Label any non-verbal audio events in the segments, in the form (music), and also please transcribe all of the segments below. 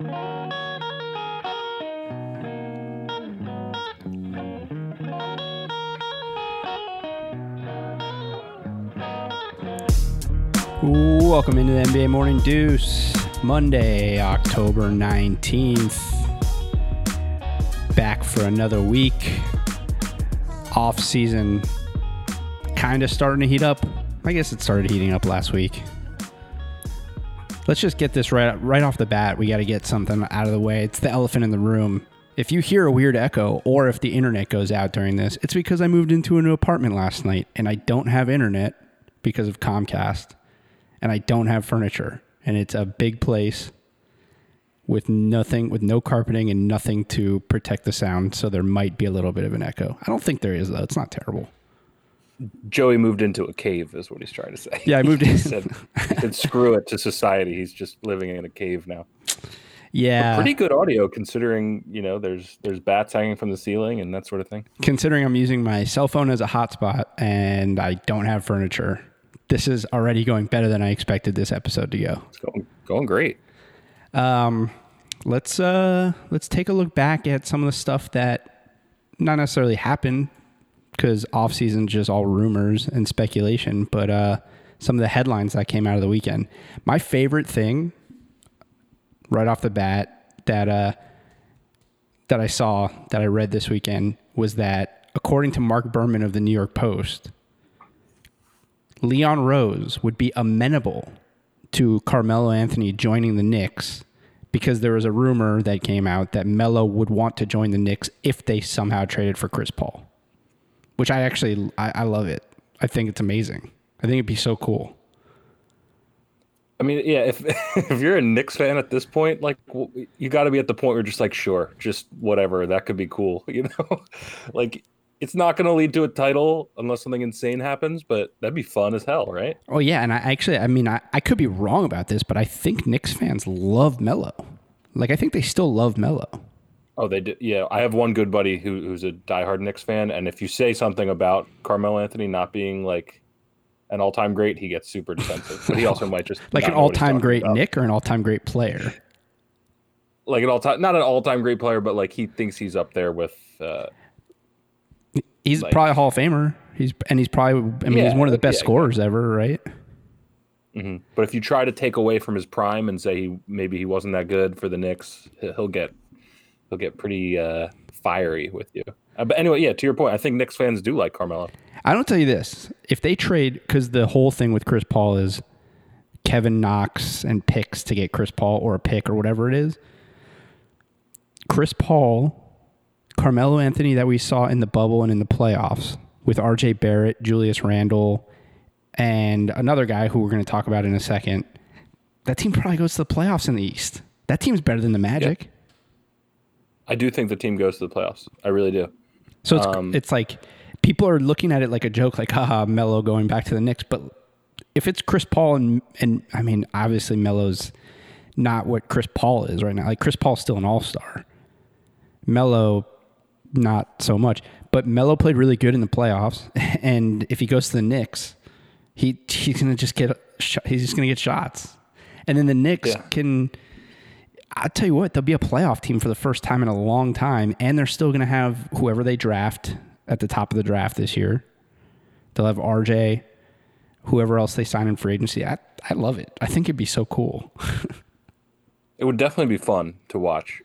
Welcome into the NBA Morning Deuce, Monday, October 19th. Back for another week. Off season kind of starting to heat up. I guess it started heating up last week. Let's just get this right right off the bat. We got to get something out of the way. It's the elephant in the room. If you hear a weird echo or if the internet goes out during this, it's because I moved into a new apartment last night and I don't have internet because of Comcast and I don't have furniture and it's a big place with nothing with no carpeting and nothing to protect the sound so there might be a little bit of an echo. I don't think there is though. It's not terrible. Joey moved into a cave, is what he's trying to say. Yeah, I moved (laughs) he in. said, he said, screw it to society. He's just living in a cave now. Yeah. Pretty good audio considering, you know, there's there's bats hanging from the ceiling and that sort of thing. Considering I'm using my cell phone as a hotspot and I don't have furniture, this is already going better than I expected this episode to go. It's going going great. Um, let's uh let's take a look back at some of the stuff that not necessarily happened because off season just all rumors and speculation, but uh some of the headlines that came out of the weekend. My favorite thing right off the bat that uh that I saw that I read this weekend was that according to Marc Berman of the New York Post, Leon Rose would be amenable to Carmelo Anthony joining the Knicks because there was a rumor that came out that Melo would want to join the Knicks if they somehow traded for Chris Paul, which I actually I, I love it. I think it's amazing. I think it'd be so cool. I mean, yeah, if (laughs) if you're a Knicks fan at this point, like you got to be at the point where you're just like, sure, just whatever, that could be cool, (laughs) you know? like it's not going to lead to a title unless something insane happens, but that'd be fun as hell, right? Oh yeah, and I actually I mean I, I could be wrong about this, but I think Knicks fans love Melo. Like I think they still love Melo. Oh, they did. Yeah, I have one good buddy who, who's a diehard Knicks fan, and if you say something about Carmelo Anthony not being like an all-time great, he gets super defensive. But he also might just Like an know what he's all-time great about. Nick or an all-time great player. like an all-time, not an all-time great player, but like he thinks he's up there with. Uh, He's Like- probably a Hall of Famer. He's and he's probably I mean he's one of the best yeah, scorers ever, right? mhm. But if you try to take away from his prime and say he maybe he wasn't that good for the Knicks, he'll get he'll get pretty uh, fiery with you. Uh, but anyway, yeah, to your point, I think Knicks fans do like Carmelo. I don't tell you this. If they trade, because the whole thing with Chris Paul is Kevin Knox and picks to get Chris Paul or a pick or whatever it is. Chris Paul, Carmelo Anthony that we saw in the bubble and in the playoffs with RJ Barrett, Julius Randle, and another guy who we're going to talk about in a second. That team probably goes to the playoffs in the East. That team's better than the Magic. I do think the team goes to the playoffs. I really do. So it's Um, it's like people are looking at it like a joke, like haha, Melo going back to the Knicks. But if it's Chris Paul and and I mean, obviously Melo's not what Chris Paul is right now. Like Chris Paul's still an all star. Melo, not so much. But Melo played really good in the playoffs, (laughs) and if he goes to the Knicks, he he's gonna just get he's just gonna get shots, and then the Knicks Yeah. can. I'll tell you what, they'll be a playoff team for the first time in a long time, and they're still going to have whoever they draft at the top of the draft this year. They'll have RJ, whoever else they sign in free agency. I, I love it. I think it'd be so cool. (laughs) It would definitely be fun to watch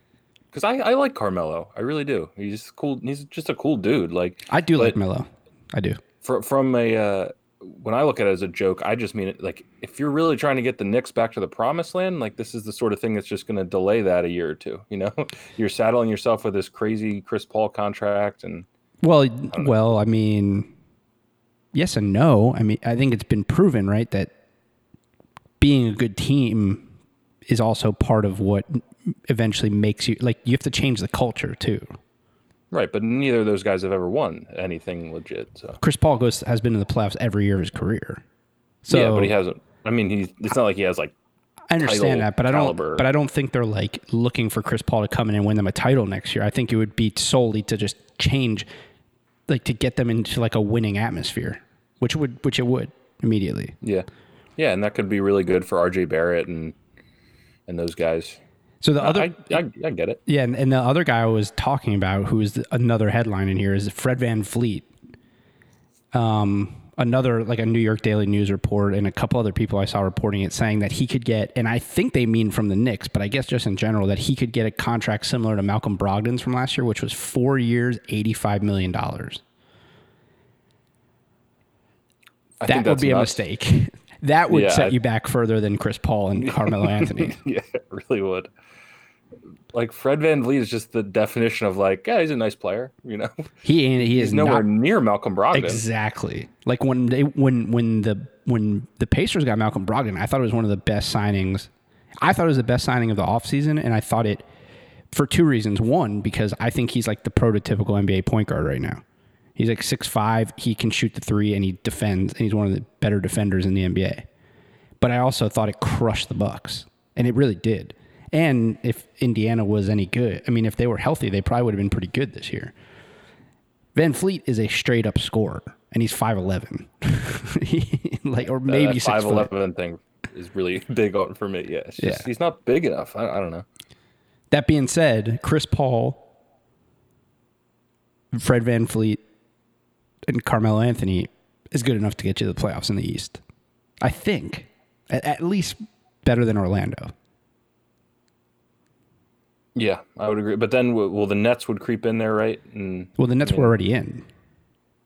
because I, I like Carmelo. I really do. He's cool. He's just a cool dude. Like I do like Melo. I do. fr- from a uh, when I look at it as a joke, I just mean it like if you're really trying to get the Knicks back to the promised land, like this is the sort of thing that's just going to delay that a year or two. You know, (laughs) you're saddling yourself with this crazy Chris Paul contract, and Well, well, I mean, yes and no. I mean, I think it's been proven, right, that being a good team is also part of what eventually makes you like you have to change the culture too. Right, but neither of those guys have ever won anything legit. So Chris Paul goes has been in the playoffs every year of his career. So yeah, but he hasn't. I mean, he's. It's not like he has like I understand that, but I don't. But I don't think they're like looking for Chris Paul to come in and win them a title next year. I think it would be solely to just change, like to get them into like a winning atmosphere, which would which it would immediately. yeah, yeah, and that could be really good for R.J. Barrett and and those guys. So the other, I, I, I get it. yeah, and, and the other guy I was talking about, who is the, another headline in here, is Fred VanVleet. Um, another like a New York Daily News report and a couple other people I saw reporting it saying that he could get, and I think they mean from the Knicks, but I guess just in general that he could get a contract similar to Malcolm Brogdon's from last year, which was four years, eighty-five million dollars. That would be a mistake. (laughs) That would Yeah, set you back further than Chris Paul and Carmelo (laughs) Anthony. yeah, it really would. Like Fred VanVleet is just the definition of like, yeah, he's a nice player, you know. (laughs) He he He's is nowhere not near Malcolm Brogdon. Exactly. Like when they when when the when the Pacers got Malcolm Brogdon, I thought it was one of the best signings. I thought it was the best signing of the offseason, and I thought it for two reasons. One, because I think he's like the prototypical NBA point guard right now. He's like six five, he can shoot the three and he defends, and he's one of the better defenders in the NBA. But I also thought it crushed the Bucks. And it really did. And if Indiana was any good, I mean, if they were healthy, they probably would have been pretty good this year. VanVleet is a straight up scorer, and he's five eleven, (laughs) like or maybe five eleven thing is really (laughs) big on for me. Yeah, just, Yeah. he's not big enough. I, I don't know. That being said, Chris Paul, Fred VanVleet, and Carmelo Anthony is good enough to get you to the playoffs in the East. I think, at, at least better than Orlando. Yeah, I would agree. But then, well, the Nets would creep in there, right? And Well, the Nets were already in.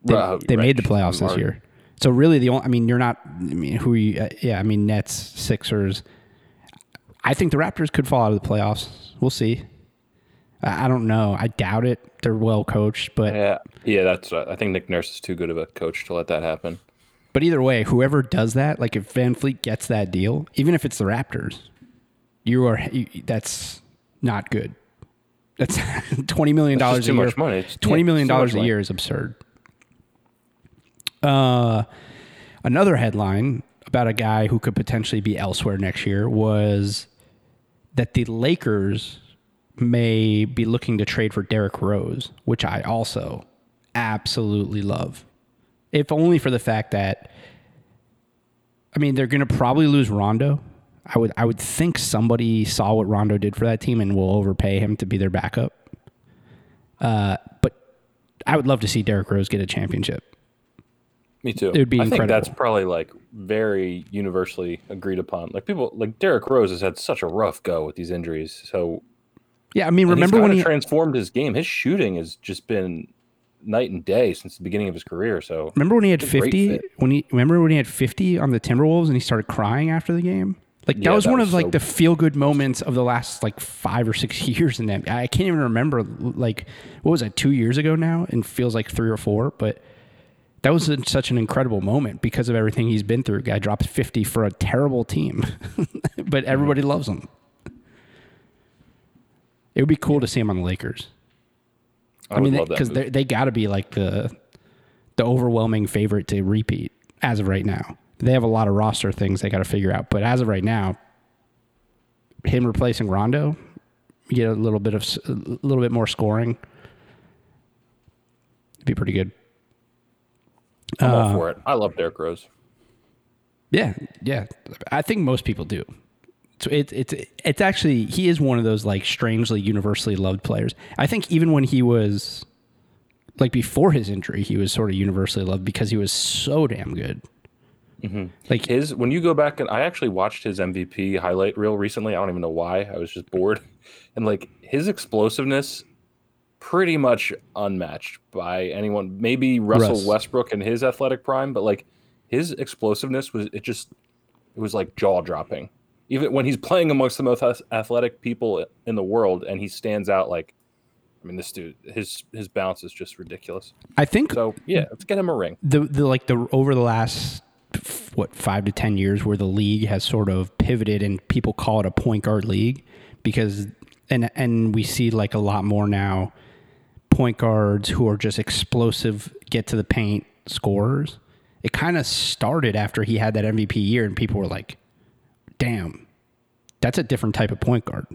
They, they right. made the playoffs this year. So really, the only I mean, you're not. I mean, who? Are you, uh, yeah, I mean, Nets, Sixers. I think the Raptors could fall out of the playoffs. We'll see. I, don't know. I doubt it. They're well coached, but yeah, yeah, that's. Uh, I think Nick Nurse is too good of a coach to let that happen. but either way, whoever does that, like if VanVleet gets that deal, even if it's the Raptors, you are you, that's not good. That's (laughs) twenty million dollars a too year. much money. It's- Twenty yeah, million it's too much dollars a year is absurd. Uh, another headline about a guy who could potentially be elsewhere next year was that the Lakers may be looking to trade for Derrick Rose, which I also absolutely love. If only for the fact that I mean they're going to probably lose Rondo. I would I would think somebody saw what Rondo did for that team and will overpay him to be their backup. Uh, but I would love to see Derrick Rose get a championship. Me too. It would be I think that's probably like very universally agreed upon. Like people, like Derrick Rose has had such a rough go with these injuries. So Yeah, I mean, and remember when he transformed his game? His shooting has just been night and day since the beginning of his career. So remember when he had It's a great fifty when he remember when he had fifty on the Timberwolves and he started crying after the game. Like that Yeah, was that one was of like the feel good moments of the last like five or six (laughs) years in that. I can't even remember like what was that two years ago now, and feels like three or four. But that was a- such an incredible moment because of everything he's been through. Guy drops fifty for a terrible team, (laughs) but everybody mm-hmm. loves him. It would be cool to see him on the Lakers. I, I mean, would love that. because move. they got to be like the the overwhelming favorite to repeat as of right now. They have a lot of roster things they got to figure out, but as of right now, him replacing Rondo, you get a little bit of a little bit more scoring. It'd be pretty good. I'm uh, all for it. I love Derrick Rose. Yeah, yeah. I think most people do. So it's it's it's actually he is one of those like strangely universally loved players. I think even when he was like before his injury, he was sort of universally loved because he was so damn good. Mm-hmm. Like His when you go back and I actually watched his MVP highlight reel recently. I don't even know why. I was just bored, (laughs) and like his explosiveness, pretty much unmatched by anyone. Maybe Russell Russ. Westbrook in his athletic prime, but like his explosiveness was it just it was like jaw dropping. Even when he's playing amongst the most athletic people in the world, and he stands out like. I mean, this dude, his his bounce is just ridiculous. I think So yeah, let's get him a ring. the the like the over the last what five to ten years where the league has sort of pivoted and people call it a point guard league because and and we see like a lot more now point guards who are just explosive get to the paint scorers it kind of started after he had that mvp year and people were like damn that's a different type of point guard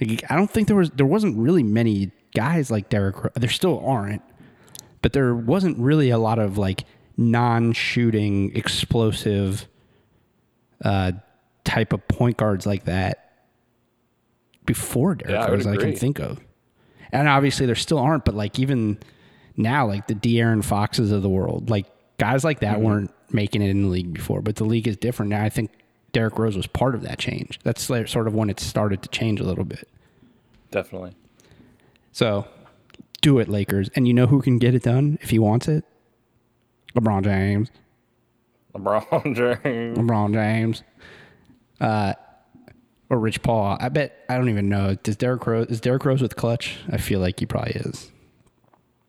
like i don't think there was there wasn't really many guys like Derrick there still aren't but there wasn't really a lot of like non-shooting explosive uh, type of point guards like that before Derrick Yeah, I Rose that I can think of. And obviously there still aren't, but like even now, like the De'Aaron Foxes of the world, like guys like Mm-hmm. that weren't making it in the league before, but the league is different now. I think Derrick Rose was part of that change. That's sort of when it started to change a little bit. Definitely. So do it, Lakers. And you know who can get it done if he wants it? LeBron James. LeBron (laughs) James. LeBron James. Uh, or Rich Paul. I bet I don't even know. Does Derrick Rose is Derrick Rose with Klutch? I feel like he probably is.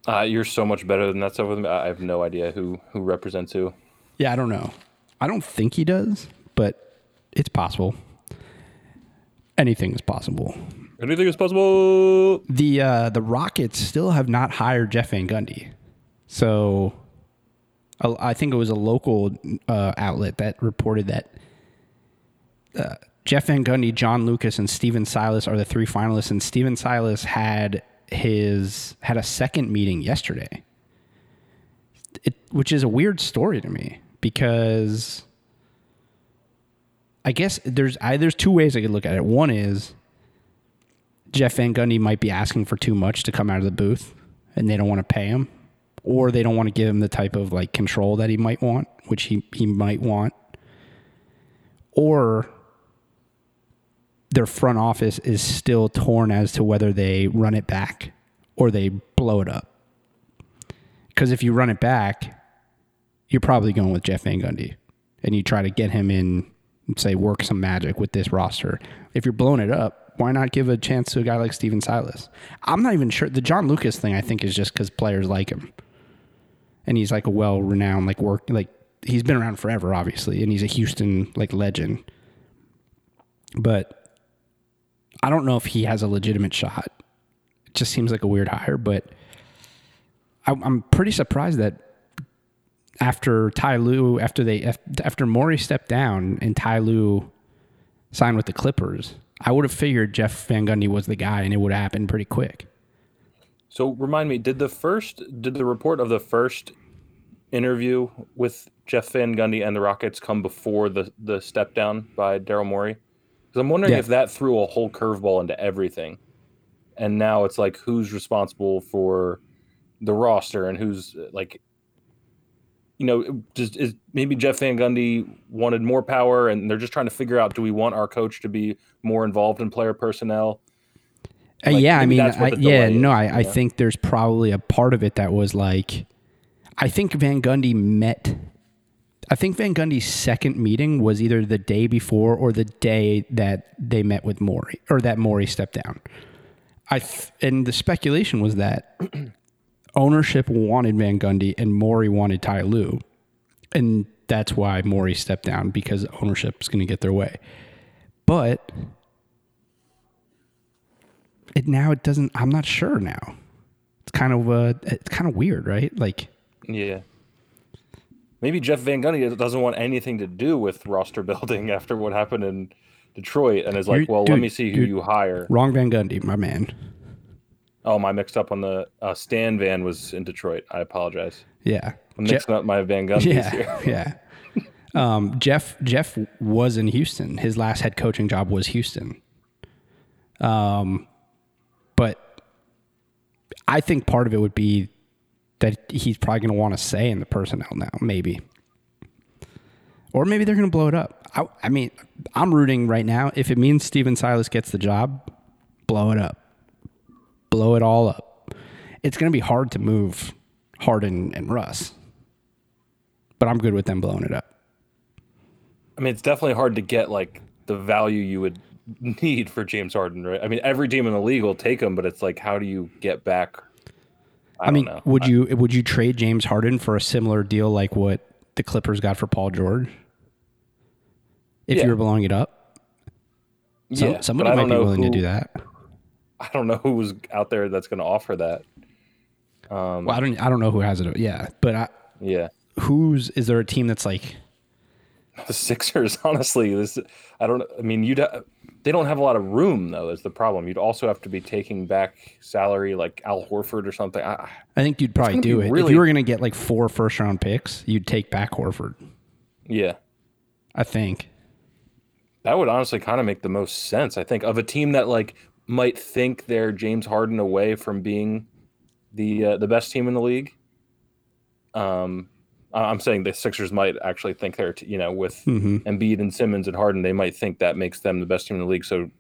Uh, you're so much better than that stuff with me. I I have no idea who who represents who. Yeah, I don't know. I don't think he does, but it's possible. Anything is possible. Anything is possible. The uh, the Rockets still have not hired Jeff Van Gundy, so uh, I think it was a local uh, outlet that reported that uh, Jeff Van Gundy, John Lucas, and Stephen Silas are the three finalists, and Stephen Silas had his had a second meeting yesterday, it, which is a weird story to me because I guess there's I, there's two ways I could look at it. One is Jeff Van Gundy might be asking for too much to come out of the booth, and they don't want to pay him, or they don't want to give him the type of like control that he might want, which he he might want, or their front office is still torn as to whether they run it back or they blow it up. Because if you run it back, you're probably going with Jeff Van Gundy, and you try to get him in, say work some magic with this roster. If you're blowing it up, why not give a chance to a guy like Stephen Silas? I'm not even sure. The John Lucas thing, I think, is just because players like him, and he's like a well-renowned like work like he's been around forever, obviously, and he's a Houston like legend. But I don't know if he has a legitimate shot. It just seems like a weird hire, but I, I'm pretty surprised that after Ty Lue, after they after Morey stepped down and Ty Lue signed with the Clippers, I would have figured Jeff Van Gundy was the guy, and it would have happened pretty quick. So remind me, did the first did the report of the first interview with Jeff Van Gundy and the Rockets come before the the step down by Daryl Morey? Because I'm wondering Yeah. if that threw a whole curveball into everything, and now it's like who's responsible for the roster and who's like, you know, just is maybe Jeff Van Gundy wanted more power, and they're just trying to figure out do we want our coach to be more involved in player personnel? Uh, yeah, I mean, I, yeah, delay no, I, I you know? think there's probably a part of it that was like, I think Van Gundy met. I think Van Gundy's second meeting was either the day before or the day that they met with Morey or that Morey stepped down. I th- and the speculation was that ownership wanted Van Gundy and Morey wanted Ty Lue, and that's why Morey stepped down because ownership's going to get their way. But it now it doesn't. I'm not sure now. It's kind of uh, it's kind of weird, right? Like, Yeah. Maybe Jeff Van Gundy doesn't want anything to do with roster (laughs) building after what happened in Detroit and is like, well, dude, let me see who dude. you hire. wrong Van Gundy, my man. Oh, my mixed up on the uh, Stan Van was in Detroit. I apologize. Yeah, I'm Je- mixing up my Van Gundy's here. yeah, (laughs) yeah. Um, Jeff Jeff was in Houston. His last head coaching job was Houston. Um, but I think part of it would be that he's probably going to want to say in the personnel now, maybe, or maybe they're going to blow it up. I, I mean, I'm rooting right now. If it means Stephen Silas gets the job, blow it up, blow it all up. It's going to be hard to move Harden and Russ, but I'm good with them blowing it up. I mean, it's definitely hard to get like the value you would (laughs) need for James Harden, right? I mean, every team in the league will take him, but it's like, how do you get back? I, I, mean, know. would you would you trade James Harden for a similar deal like what the Clippers got for Paul George? If Yeah. you were blowing it up, Some, yeah, somebody might be willing who, to do that. I don't know who's out there that's going to offer that. Um, Well, I don't I don't know who has it. Yeah, but I, yeah. who's is there a team that's like The Sixers, (laughs) honestly, this I don't. I mean, you'd ha- they don't have a lot of room though. Is the problem? You'd also have to be taking back salary like Al Horford or something. I, I think you'd probably do it if you were going to get like four first round picks. You'd take back Horford. yeah, I think. that would honestly kind of make the most sense. I think of a team that like might think they're James Harden away from being the uh, the best team in the league. Um, I'm saying the Sixers might actually think they're, you know, with mm-hmm. Embiid and Simmons and Harden, they might think that makes them the best team in the league. So,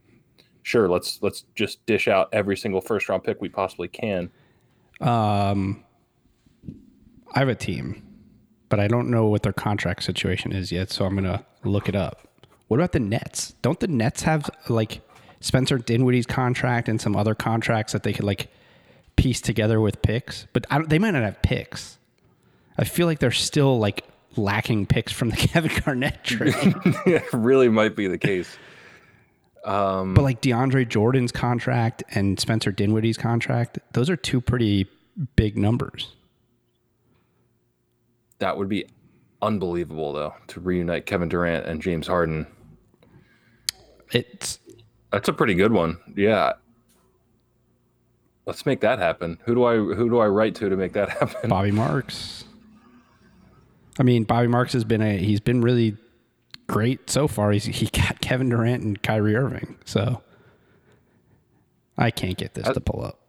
sure, let's let's just dish out every single first round pick we possibly can. Um, I have a team, but I don't know what their contract situation is yet, so I'm gonna look it up. What about the Nets? Don't the Nets have like Spencer Dinwiddie's contract and some other contracts that they could like piece together with picks? But they might not have picks. I feel like they're still like lacking picks from the (laughs) Kevin Garnett trade. (laughs) really might be the case. Um, but like DeAndre Jordan's contract and Spencer Dinwiddie's contract, those are two pretty big numbers. That would be unbelievable, though, to reunite Kevin Durant and James Harden. It's that's a pretty good one. Yeah. Let's make that happen. Who do I who do I write to to make that (laughs) happen? Bobby Marks. I mean, Bobby Marks has been a he's been really great so far. He's he got (laughs) Kevin Durant and Kyrie Irving. So I can't get this as, to pull up.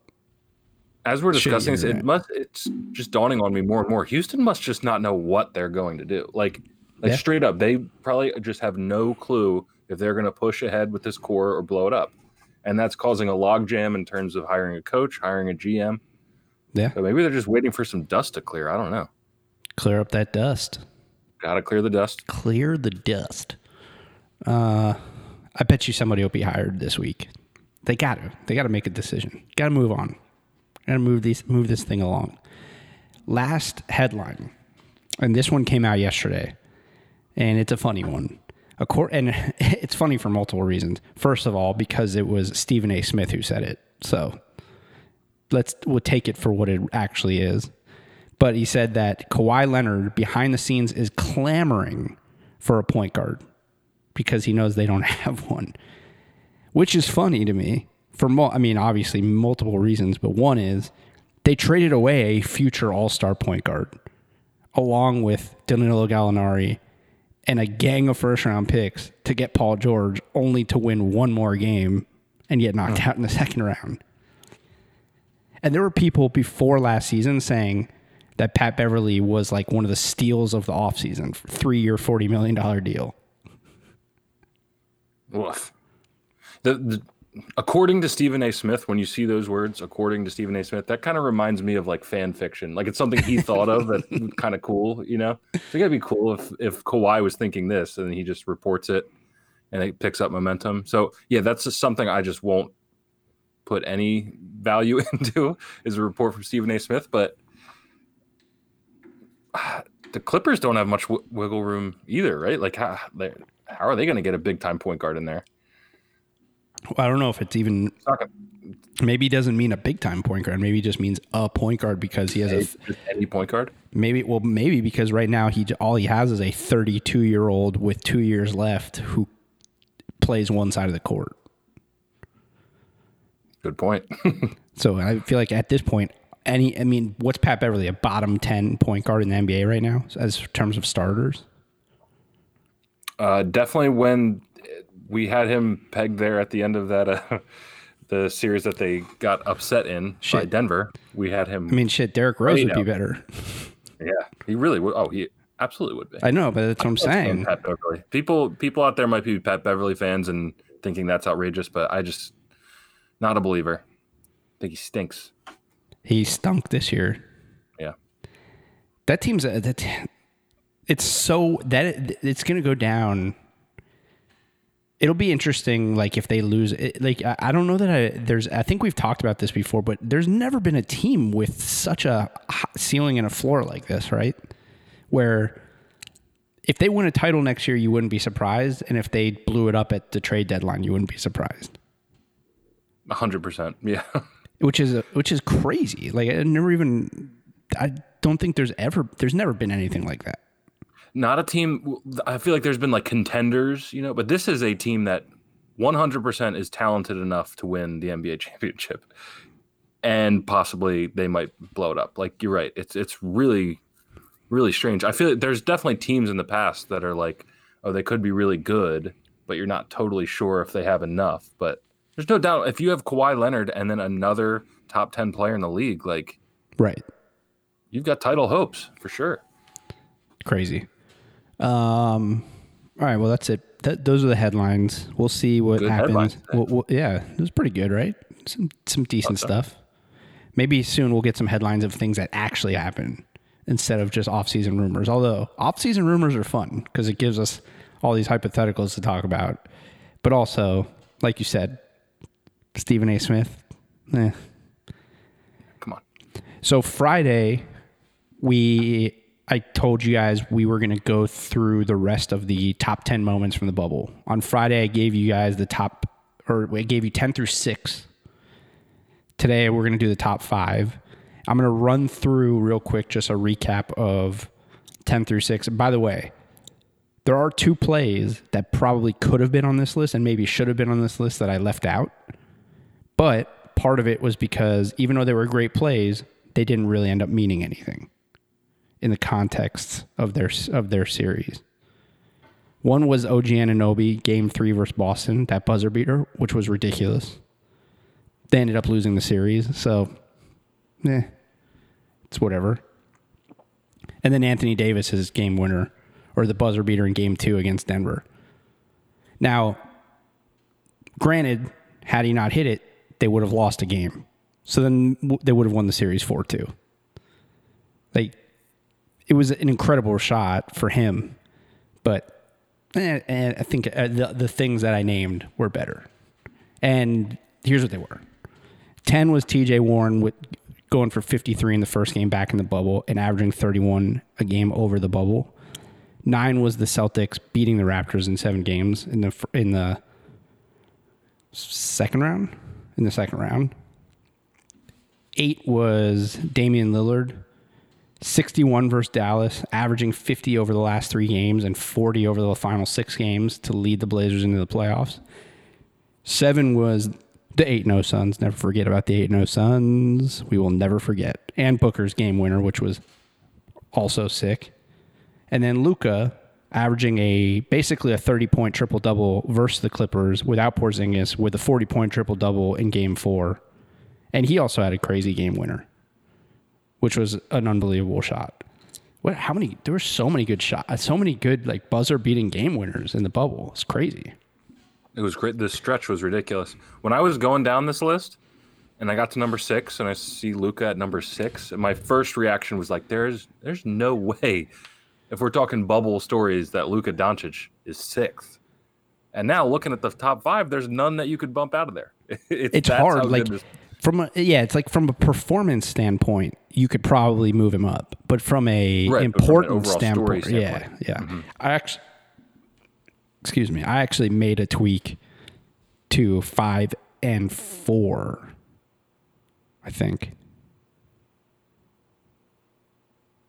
As we're discussing this, it must it's just dawning on me more and more. Houston must just not know what they're going to do. Like like yeah. straight up, they probably just have no clue if they're going to push ahead with this core or blow it up. And that's causing a logjam in terms of hiring a coach, hiring a GM. Yeah. So maybe they're just waiting for some dust to clear. I don't know. Clear up that dust. Got to clear the dust. Clear the dust. Uh, I bet you somebody will be hired this week. They got to. They got to make a decision. Got to move on. Got to move these move this thing along. Last headline, and this one came out yesterday, and it's a funny one. And (laughs) it's funny for multiple reasons. First of all, because it was Stephen A. Smith who said it, so let's we'll take it for what it actually is. But he said that Kawhi Leonard behind the scenes is clamoring for a point guard because he knows they don't (laughs) have one, which is funny to me. For mo- I mean, obviously multiple reasons, but one is they traded away a future All Star point guard along with Danilo Gallinari and a gang of first round picks to get Paul George, only to win one more game and get knocked out in the second round. And there were people before last season saying that Pat Beverley was like one of the steals of the offseason, three year, $40 million deal. Woof. The, the, according to Stephen A. Smith, when you see those words, according to Stephen A. Smith, that kind of reminds me of like fan fiction. Like it's something he thought of that (laughs) kind of cool, you know? So it gotta be cool if, if Kawhi was thinking this and he just reports it and it picks up momentum. So yeah, that's just something I just won't put any value (laughs) into is a report from Stephen A. Smith, but (sighs) the Clippers don't have much w- wiggle room either, right? Like how how are they going to get a big time point guard in there? Well, I don't know if it's even. Maybe it doesn't mean a big time point guard. Maybe it just means a point guard because he has a, any point guard. Maybe well, maybe because right now he all he has is a 32 year old with two years left who plays one side of the court. Good point. (laughs) so I feel like at this point, any? I mean, what's Pat Beverley a bottom ten point guard in the NBA right now as terms of starters? Uh, definitely when we had him pegged there at the end of that uh, (laughs) the series that they got upset in shit. by Denver. We had him. I mean, shit. Derrick Rose would be better. (laughs) Yeah, he really would. Oh, he absolutely would be. I know, but that's what I'm saying. Pat Beverley. People, people out there might be Pat Beverley fans and thinking that's outrageous, but I just not a believer. I think he stinks. He stunk this year. Yeah. That team's a, that it's so that it's going to go down. It'll be interesting, like if they lose. It, like I don't know that I there's. I think we've talked about this before, but there's never been a team with such a ceiling and a floor like this, right? Where if they win a title next year, you wouldn't be surprised, and if they blew it up at the trade deadline, you wouldn't be surprised. hundred percent, (laughs) yeah. which is which is crazy. Like I never even I don't think there's ever there's never been anything like that. Not a team. I feel like there's been like contenders, you know, but this is a team that 100% is talented enough to win the NBA championship, and possibly they might blow it up. Like you're right. It's it's really really strange. I feel like there's definitely teams in the past that are like, oh, they could be really good, but you're not totally sure if they have enough. But there's no doubt if you have Kawhi Leonard and then another top 10 player in the league, like, right, you've got title hopes for sure. Crazy. Um, all right, well, that's it. That, those are the headlines. We'll see what Good happens. We'll, we'll- yeah, it was pretty good, right? Some some decent stuff. Maybe soon we'll get some headlines of things that actually happen instead of just off-season rumors. Although off-season rumors are fun because it gives us all these hypotheticals to talk about. But also, like you said, Stephen A. Smith. Eh. Come on. So Friday, we I told you guys we were going to go through the rest of the top 10 moments from the bubble. On Friday, I gave you guys the top or I gave you 10 through 6. Today, we're going to do the top 5. I'm going to run through real quick just a recap of 10 through 6. And by the way, there are two plays that probably could have been on this list and maybe should have been on this list that I left out. But part of it was because even though they were great plays, they didn't really end up meaning anything in the context of their of their series. One was OG Anunoby, game three versus Boston, that buzzer beater, which was ridiculous. They ended up losing the series, so eh, it's whatever. And then Anthony Davis's game winner, or the buzzer beater in game two against Denver. Now, granted, had he not hit it, they would have lost a game. So then they would have won the series 4 2. Like, it was an incredible shot for him, but eh, eh, I think uh, the, the things that I named were better. And here's what they were 10 was TJ Warren with going for 53 in the first game back in the bubble and averaging 31 a game over the bubble. Nine was the Celtics beating the Raptors in seven games in the in the second round. In the second round, eight was Damian Lillard, 61 versus Dallas, averaging 50 over the last three games and 40 over the final six games to lead the Blazers into the playoffs. Seven was the 8 0 Suns. Never forget about the 8 0 Suns. We will never forget. And Booker's game winner, which was also sick. And then Luka averaging a basically a 30 point triple double versus the Clippers without Porzingis with a 40 point triple double in game four. And he also had a crazy game winner, which was an unbelievable shot. What? How many? There were so many good shots, so many good like buzzer beating game winners in the bubble. It's crazy. It was great. The stretch was ridiculous. When I was going down this list and I got to number six and I see Luka at number six, my first reaction was like, there's there's no (laughs) way if we're talking bubble stories that Luka Doncic is sixth. And now looking at the top five, there's none that you could bump out of there. (laughs) It's, It's hard. Like from a yeah, it's like from a performance standpoint, you could probably move him up, but from a Right, from important story standpoint, standpoint. Mm-hmm. yeah, yeah. I actually, excuse me, I actually made a tweak to five and four. I think.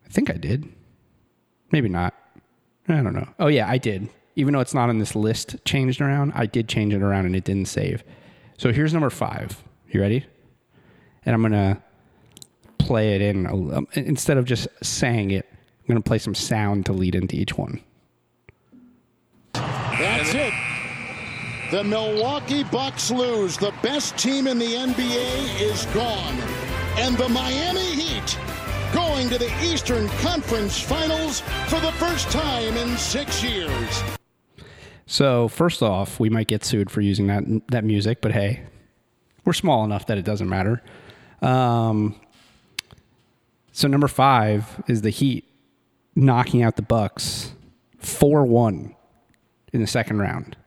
I think I did. Maybe not. I don't know. Oh yeah, I did. Even though it's not on this list changed around, I did change it around and it didn't save. So here's number five. You ready? And I'm gonna play it in um, instead of just saying it. I'm gonna play some sound to lead into each one. That's it. The Milwaukee Bucks lose. The best team in the NBA is gone. And the Miami Heat going to the Eastern Conference Finals for the first time in six years. So first off, we might get sued for using that that music, but hey, we're small enough that it doesn't matter. Um, so number five is the Heat knocking out the Bucks four one in the second round,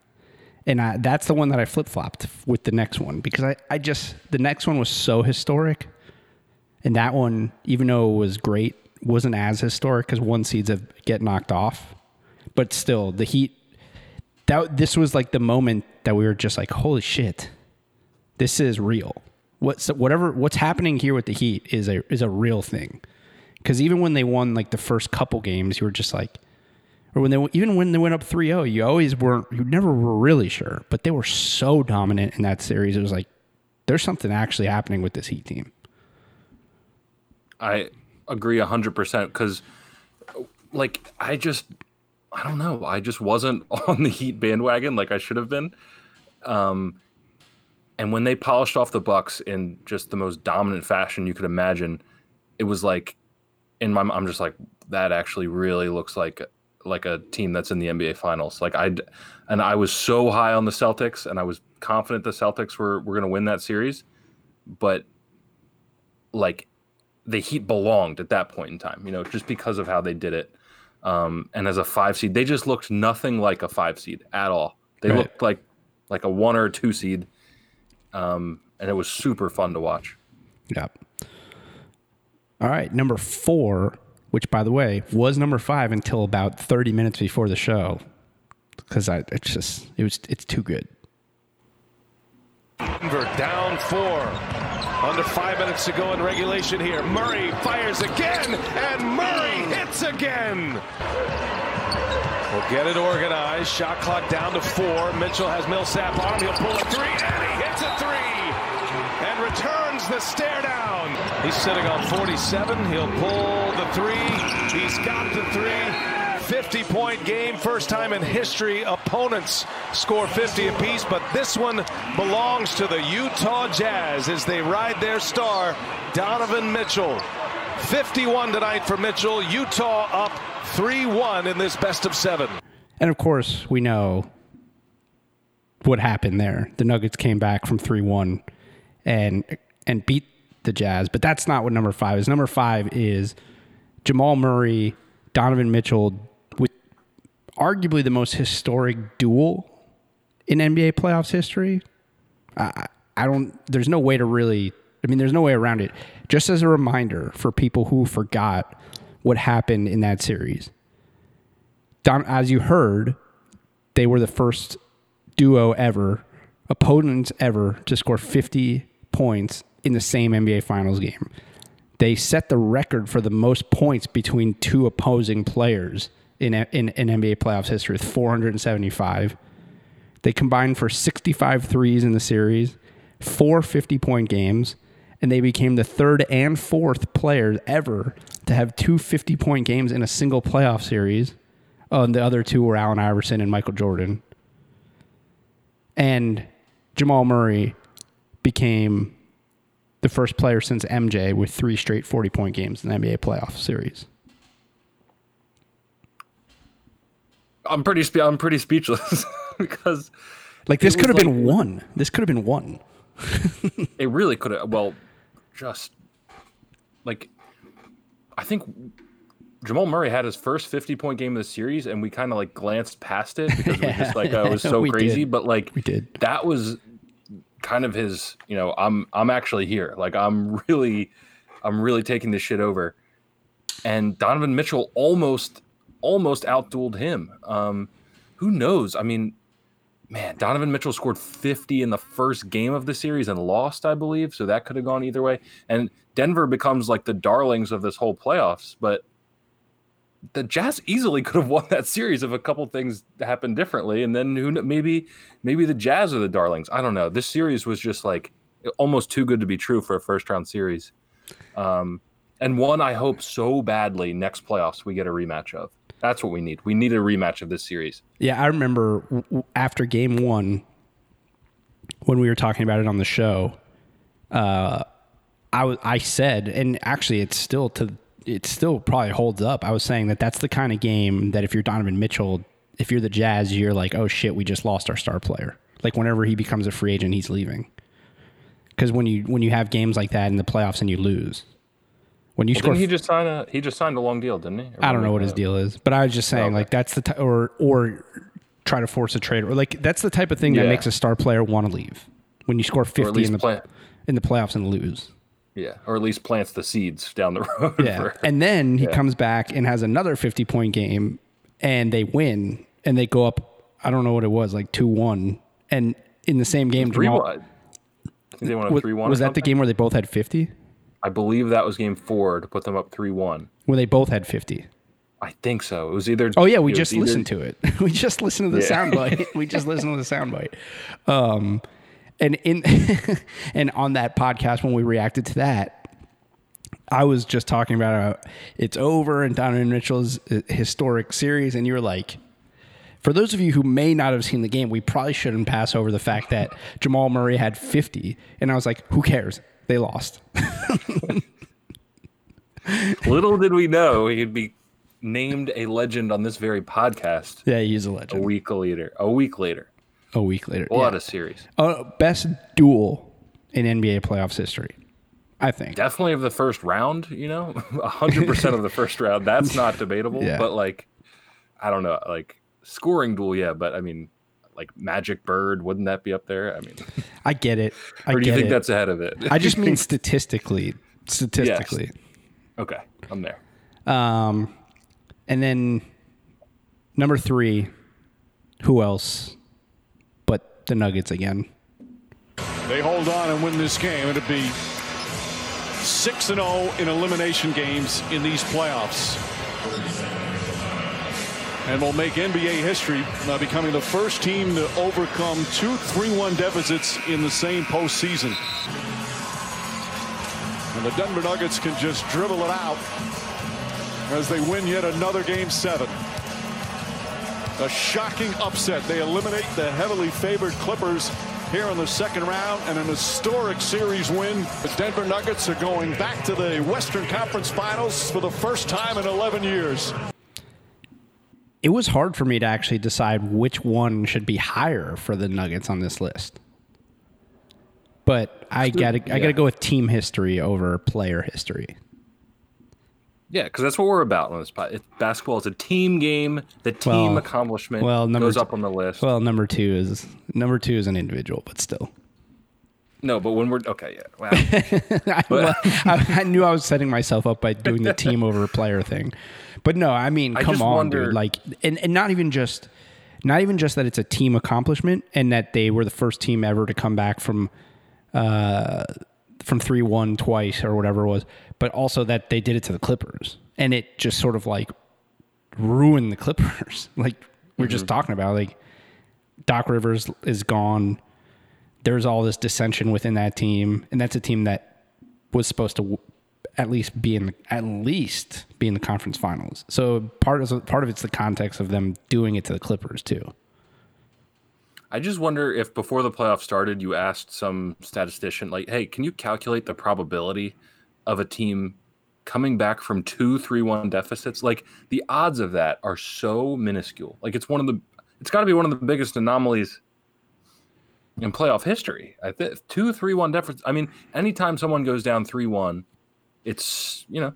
and I, that's the one that I flip flopped with the next one because I I just the next one was so historic, and that one even though it was great wasn't as historic because one seeds have get knocked off, but still the Heat that this was like the moment that we were just like, holy shit, this is real. What's whatever what's happening here with the Heat is a is a real thing. Because even when they won like the first couple games, you were just like, or when they even when they went up 3-0, you always weren't you never were really sure. But they were so dominant in that series. It was like there's something actually happening with this Heat team. I agree hundred percent because, like, I just I don't know. I just wasn't (laughs) on the Heat bandwagon like I should have been. Um, and when they polished off the Bucks in just the most dominant fashion you could imagine, it was like in my I'm just like that actually really looks like like a team that's in the NBA finals. Like I and I was so high on the Celtics and I was confident the Celtics were were going to win that series, but like the Heat belonged at that point in time, you know, just because of how they did it. Um, and as a five seed, they just looked nothing like a five seed at all. They Right. looked like like a one or a two seed, um, and it was super fun to watch. Yep. All right, number four, which by the way was number five until about thirty minutes before the show, because I it's just it was it's too good. Denver down four. Under five minutes to go in regulation here. Murray fires again, and Murray hits again. We'll get it organized. Shot clock down to four. Mitchell has Millsap on. He'll pull a three, and he hits a three. And returns the stare down. He's sitting on 47. He'll pull the three. He's got the three. 50 point game, first time in history. Opponents score 50 apiece, but this one belongs to the Utah Jazz as they ride their star, Donovan Mitchell. 51 tonight for Mitchell. Utah up 3 1 in this best of seven. And of course, we know what happened there. The Nuggets came back from three one and and beat the Jazz, but that's not what number five is. Number five is Jamal Murray, Donovan Mitchell, with arguably the most historic duel in NBA playoffs history. I, I don't. There's no way to really. I mean, there's no way around it. Just as a reminder for people who forgot what happened in that series. Don, as you heard, they were the first duo ever, opponents ever, to score 50 points in the same NBA Finals game. They set the record for the most points between two opposing players in, in, in NBA playoffs history with 475. They combined for 65 threes in the series, four 50 point games, and they became the third and fourth players ever to have two 50 point games in a single playoff series. Oh, and the other two were Allen Iverson and Michael Jordan. And Jamal Murray became the first player since MJ with three straight 40 point games in the NBA playoff series. I'm pretty spe- I'm pretty speechless (laughs) because Like, this could have was been one. This could have been one. (laughs) it really could have. Well, just like I think Jamal Murray had his first 50 point game of the series, and we kind of like glanced past it because we just (laughs) like oh, it was so (laughs) crazy. did. But like We did. that was kind of his. You know, I'm I'm actually here. Like I'm really I'm really taking this shit over. And Donovan Mitchell almost almost outdueled him. Um, who knows? I mean, man, Donovan Mitchell scored 50 in the first game of the series and lost, I believe. So that could have gone either way. And Denver becomes like the darlings of this whole playoffs. But the Jazz easily (laughs) could have won that series if a couple things happened differently. And then who maybe maybe the Jazz are the darlings. I don't know. This series was just like almost too good to be true for a first round series. Um, and one I hope so badly next playoffs we get a rematch of. That's what we need. We need a rematch of this series. Yeah, I remember after game one, when we were talking about it on the show, uh, I I said, and actually, it's still to it still probably holds up. I was saying that that's the kind of game that if you're Donovan Mitchell, if you're the Jazz, you're like, oh shit, we just lost our star player. Like whenever he becomes a free agent, he's leaving. Because when you when you have games like that in the playoffs and you lose, when you score Didn't he just sign a he just signed a long deal, didn't he? Or I don't know what his deal is, but I was just saying Okay. like that's the ty- or or try to force a trade or like that's the type of thing that makes a star player want to leave when you score fifty in the play, in the playoffs and lose. Yeah, or at least plants the seeds down the (laughs) road. Yeah, for- and then he Yeah. comes back and has another fifty point game, and they win, and they go up. I don't know what it was like two one, and in the same game, three Jamal. I think they won a was, three one. was that the game where they both had fifty? I believe that was game four to put them up three one. Where they both had fifty. I think so. It was either. Oh yeah, we just either- listened to it. (laughs) we just listened to the Yeah. soundbite. we just listened to the soundbite. (laughs) Um, and in (laughs) and on that podcast when we reacted to that, I was just talking about uh, it's over and Donovan Mitchell's uh, historic series, and you were like, For those of you who may not have seen the game, we probably shouldn't pass over the fact that Jamal Murray had 50. And I was like, who cares? They lost. (laughs) Little did we know he'd be named a legend on this very podcast yeah, he's a legend. a week later. A week later. A week later. What Yeah. a series. Uh, best duel in NBA playoffs history, I think. Definitely of the first round, you know, (laughs) 100% of the first round. That's not (laughs) debatable. Yeah. But, like, I don't know. Like, scoring duel, yeah. But, I mean, like Magic Bird, wouldn't that be up there? I mean, I get it. I or do you think it. that's ahead of it? I just mean (laughs) statistically. Statistically. okay. I'm there. Um, and then number three, who else the Nuggets again? They hold on and win this game. It'd be 6 0 in elimination games in these playoffs. And will make NBA history by becoming the first team to overcome two 3 1 deficits in the same postseason. And the Denver Nuggets can just dribble it out as they win yet another game seven. A shocking upset. They eliminate the heavily favored Clippers here in the second round and an historic series win. The Denver Nuggets are going back to the Western Conference Finals for the first time in 11 years. It was hard for me to actually decide which one should be higher for the Nuggets on this list. But I gotta I yeah. gotta go with team history over player history. Yeah, because that's what we're about on this pod. It's, basketball is a team game. The team Well- accomplishment well, number goes up on the list. Well, number two is number two is an individual, but still. no, but when we're okay, yeah. Wow. (laughs) I, well, I, I knew I was setting myself up by doing the team over player thing, but no, I mean, I come on, wonder- dude. Like, and, and not even just, not even just that it's a team accomplishment and that they were the first team ever to come back from, uh, from three one twice or whatever it was, but also that they did it to the Clippers and it just sort of like ruined the Clippers. (laughs) like we are just mm-hmm. talking about, like Doc Rivers is gone there's all this dissension within that team, and that's a team that was supposed to at least be in the, at least be in the conference finals. So part of part of it's the context of them doing it to the Clippers too. I just wonder if before the playoffs started, you asked some statistician, like, hey, can you calculate the probability of a team coming back from two three one deficits? Like, the odds of that are so minuscule. Like, it's one of the, it's got to be one of the biggest anomalies in playoff history. I think two 3 1 deficits. I mean, anytime someone goes down 3 1, it's, you know,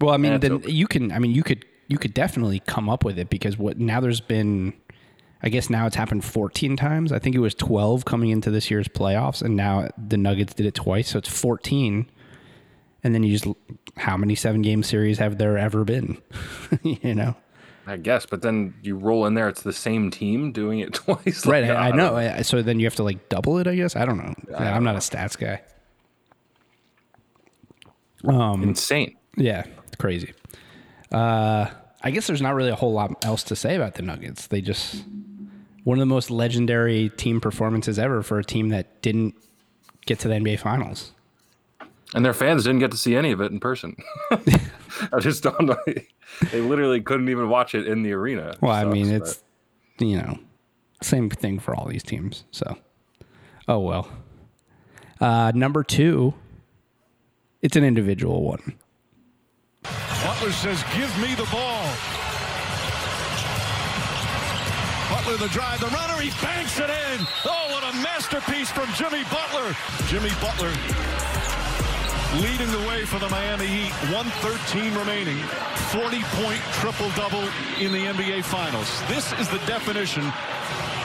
Well, I mean, then you can. I mean, you could you could definitely come up with it because what now there's been. I guess now it's happened 14 times. I think it was 12 coming into this year's playoffs, and now the Nuggets did it twice, so it's 14. And then you just how many seven game series have there ever been? (laughs) you know, I guess, but then you roll in there, it's the same team doing it (laughs) twice. right? Like, I, I don't know. I- So then you have to like double it. I guess I don't know. Yeah, I'm not a stats guy. Insane. Yeah, crazy. Uh, I guess there's not really a whole lot else to say about the Nuggets. They just one of the most legendary team performances ever for a team that didn't get to the NBA Finals. And their fans didn't get to see any of it in person. (laughs) I just don't know. They literally couldn't even watch it in the arena. Well, I Sucks, mean, but- it's you know same thing for all these teams. So, oh well. Uh, number two, it's an individual one. Butler says, Give me the ball. Butler the drive, the runner, he banks it in. Oh, what a masterpiece from Jimmy Butler. Jimmy Butler leading the way for the Miami Heat. 113 remaining. 40 point triple double in the NBA Finals. This is the definition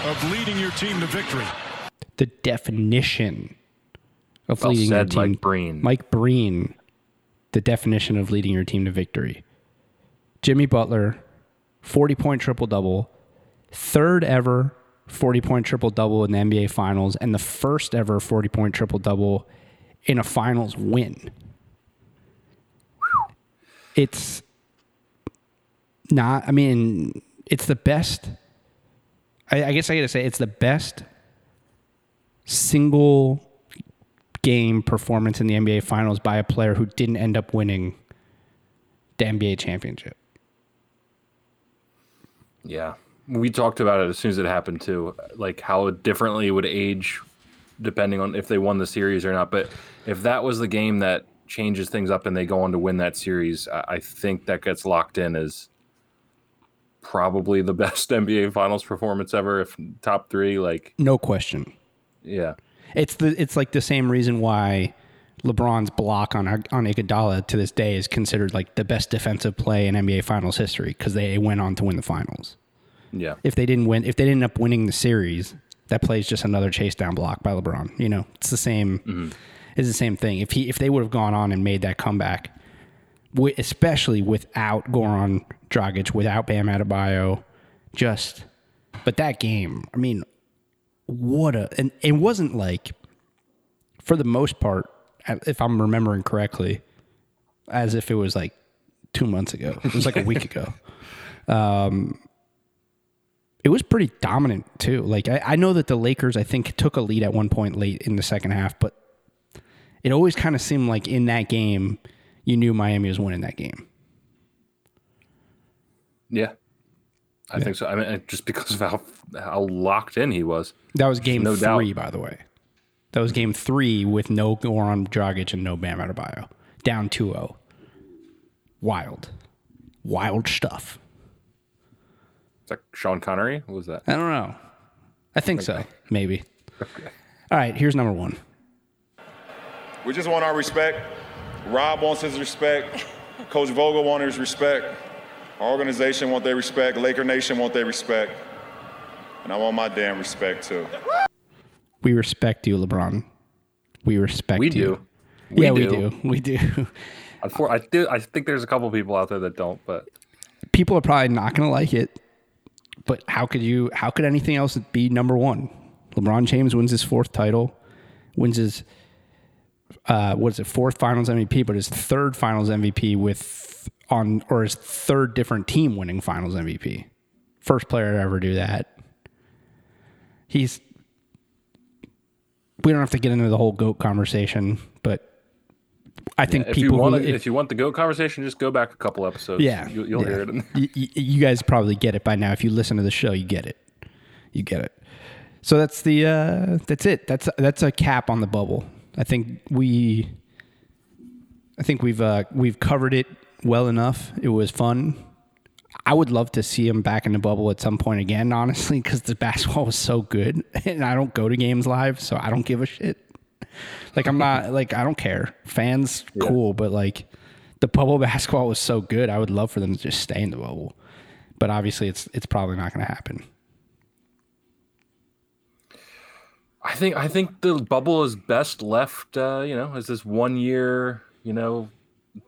of leading your team to victory. The definition of Well leading your team. Mike Breen. Mike Breen, the definition of leading your team to victory. Jimmy Butler, 40 point triple double, third ever 40 point triple double in the NBA Finals, and the first ever 40 point triple double in a finals win. It's not, I mean, it's the best. I, I guess I gotta say, it's the best single game performance in the NBA Finals by a player who didn't end up winning the NBA championship. yeah. we talked about it as soon as it happened too, like how differently it would age depending on if they won the series or not. But if that was the game that changes things up and they go on to win that series, I, I think that gets locked in as probably the (laughs) best NBA Finals performance ever, if top three. Like, No question. yeah, It's the it's like the same reason why LeBron's block on on Iguodala to this day is considered like the best defensive play in NBA Finals history because they went on to win the finals. yeah, If they didn't win, if they didn't end up winning the series, that plays just another chase down block by LeBron. You know, it's the same. It's the same thing. If he if they would have gone on and made that comeback, especially without Goran Dragic, without Bam Adebayo, just but that game, I mean, what a and it wasn't like for the most part, if I'm remembering correctly, as if it was like two months ago. It was like a week (laughs) ago. Um, it was pretty dominant too. Like I, I know that the Lakers, I think, took a lead at one point late in the second half, but it always kind of seemed like in that game, you knew Miami was winning that game. yeah. I think so. I mean, just because of how how locked in he was. That was game No doubt. three, by the way. That was game three with no Goran Dragic and no Bam Adebayo. Down 2-0. Wild. Wild stuff. Is that Sean Connery? What was that? I don't know. I think so. Maybe. All right, here's number one. We just want our respect. Rob wants his respect. Coach Vogel wants his respect. Our organization want their respect. Laker Nation want their respect. And I want my damn respect too. We respect you, LeBron. We respect We you. do. We yeah, we do. do. We do. Unfor- I, do, I think there's a couple people out there that don't, but People are probably not going to like it, but how could you? How could anything else be number one? LeBron James wins his fourth title, wins his uh, what is it, fourth Finals MVP, but his third Finals MVP with on or his third different team winning Finals MVP. First player to ever do that. He's. We don't have to get into the whole goat conversation, but I think if you people want who, to, if, you want the goat conversation, just go back a couple episodes. yeah, you, you'll yeah. hear it. In, Y- y- you guys probably get it by now. If you listen to the show, you get it. You get it. So that's the uh, that's it. That's that's a cap on the bubble. I think we, I think we've uh, we've covered it well enough. It was fun. I would love to see him back in the bubble at some point again, honestly, because the (laughs) basketball was so good, and I don't go to games live, so I don't give a shit. (laughs) Like I'm not like I don't care. Fans cool, but like the bubble basketball was so good. I would love for them to just stay in the bubble. But obviously it's it's probably not going to happen. I think I think the bubble is best left, uh, you know, as this one year, you know,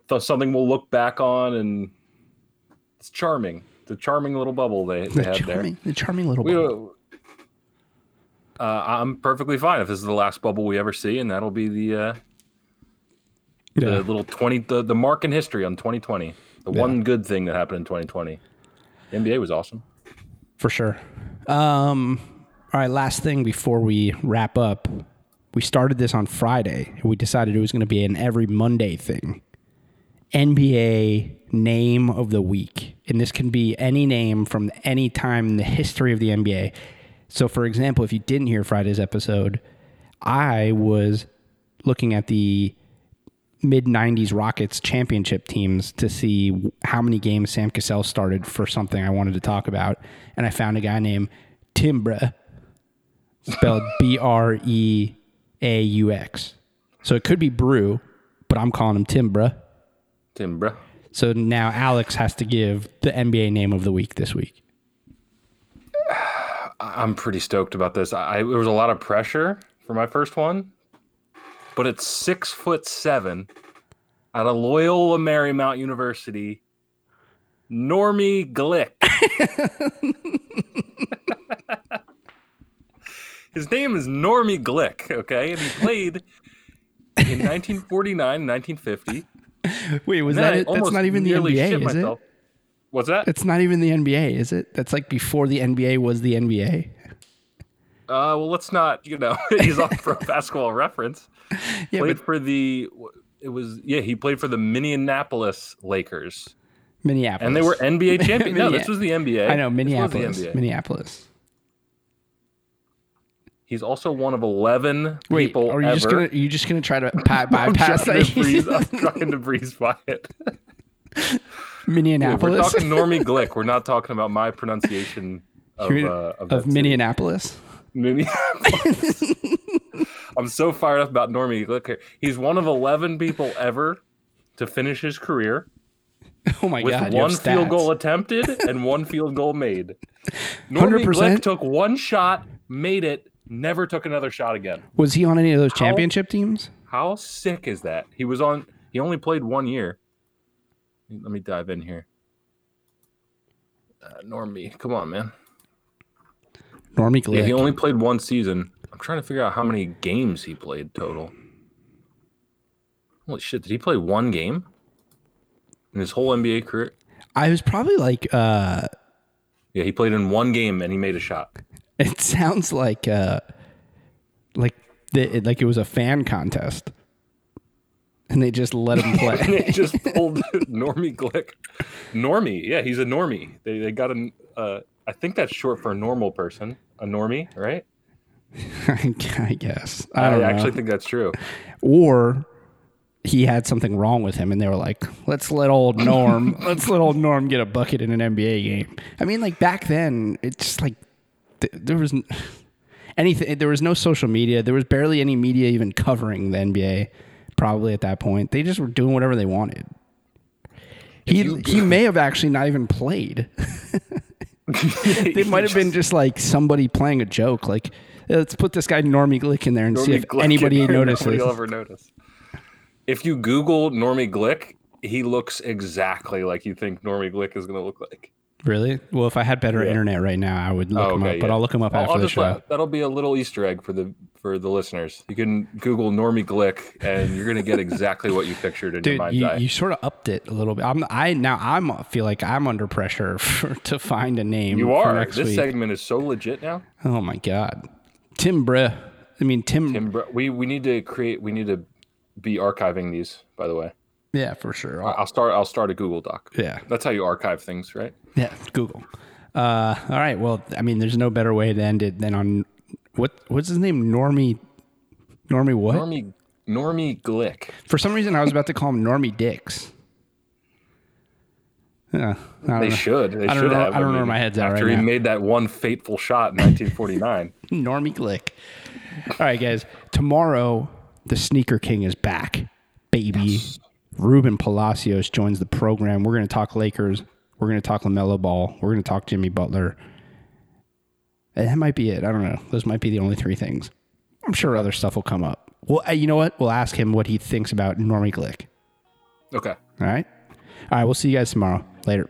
th- something we'll look back on, and it's charming. The charming little bubble they, they The had charming, the charming little there. bubble. Uh, I'm perfectly fine if this is the last bubble we ever see, and that'll be the uh, Yeah. the little twenty the, the mark in history on 2020. The one good thing that happened in 2020. The NBA was awesome. For sure. Um, all right, last thing before we wrap up. We started this on Friday and we decided it was going to be an every Monday thing. NBA name of the week. And this can be any name from any time in the history of the NBA. So, for example, if you didn't hear Friday's episode, I was looking at the mid 90s Rockets championship teams to see how many games Sam Cassell started for something I wanted to talk about. And I found a guy named Timbra, spelled (laughs) B R E A U X. So it could be Brew, but I'm calling him Timbra. Tim, bro. So now Alex has to give the NBA name of the week this week. I'm pretty stoked about this. I, I there was a lot of pressure for my first one, but it's six foot seven at a Loyola Marymount University. Normie Glick. (laughs) His name is Normie Glick, okay? And he played in 1949, 1950. Wait, was that it? That's not even the NBA, is myself. What's that? It's not even the NBA, is it? That's like before the NBA was the NBA. Uh, well, let's not, you know, (laughs) he's off for a (laughs) basketball reference. Yeah, played but for the, it was, yeah, he played for the Minneapolis Lakers Minneapolis. and they were NBA (laughs) champions. no, this was the NBA. I know This was the Minneapolis. Minneapolis. He's also one of eleven Wait, people are you ever. just gonna are you just gonna try to pa- bypass breeze, I'm that? trying to breeze by it. (laughs) We're talking Normie Glick. We're not talking about my pronunciation (laughs) of, uh, of, of. Minneapolis. Minneapolis. (laughs) I'm so fired up about Normie Glick. here. He's one of 11 people ever to finish his career Oh my with god! one field goal attempted and one field goal made. Normie 100%? Glick took one shot, made it, never took another shot again. Was he on any of those championship teams? How sick is that? He was on. He only played one year. Let me dive in here. Uh, Normie, come on, man. Normie Glick. Yeah, he only played one season. I'm trying to figure out how many games he played total. Holy shit! Did he play one game in his whole NBA career? I was probably like, uh, Yeah, he played in one game and he made a shot. (laughs) it sounds like, uh, like the, like it was a fan contest, (laughs) and they just let him play. (laughs) they just (laughs) pulled Normie Glick. Normie, yeah, he's a normie. They they got an. Uh, I think that's short for a normal person, a normie, right? I guess I I, don't know. actually think that's true. or he had something wrong with him, and they were like, "Let's let old Norm, let's let old Norm get a bucket in an NBA game." I mean, like back then, it's just like th- there was (sighs) anything. There was no social media. There was barely any media even covering the NBA. Probably at that point, they just were doing whatever they wanted. He he (laughs) may have actually not even played. (laughs) it might have been just like somebody playing a joke, like. Let's put this guy Normie Glick in there and see if Glick anybody (laughs) notices. Nobody ever notice. If you Google Normie Glick, he looks exactly like you think Normie Glick is going to look like. Really? Well, if I had better internet right now, I would look Oh, okay, up. But yeah. I'll look them up I'll- after I'll the show. let- that'll be a little Easter egg for the for the listeners. You can Google Normie Glick, and you're going to get exactly what you pictured in your Dude, mind's you, eye. you sort of upped it a little bit. I'm I now I'm feel like I'm under pressure (laughs) for, to find a name. You are. This week. segment is so legit now. oh my god, Tim Bre. I mean Tim. Tim, Br- we we need to create. We need to be archiving these. By the way, Yeah, for sure. I- I'll start. I'll start a Google Doc. yeah, That's how you archive things, right? Yeah. Google. Uh, all right. Well, I mean, there's no better way to end it than on what what's his name? Normie. Normie what? Normie Normie Glick. For some reason, I was about to call him Normie Dix. Yeah, I don't They know. should. They I don't should know- have. I don't know where my head's at After right he now. made that one fateful shot in 1949. (laughs) Normie Glick. All right, guys. Tomorrow, the Sneaker King is back, baby. Ruben Palacios joins the program. We're going to talk Lakers. We're going to talk LaMelo Ball. We're going to talk Jimmy Butler. And that might be it. I don't know. Those might be the only three things. I'm sure other stuff will come up. Well, you know what? We'll ask him what he thinks about Normie Glick. okay. All right. All right. We'll see you guys tomorrow. Later.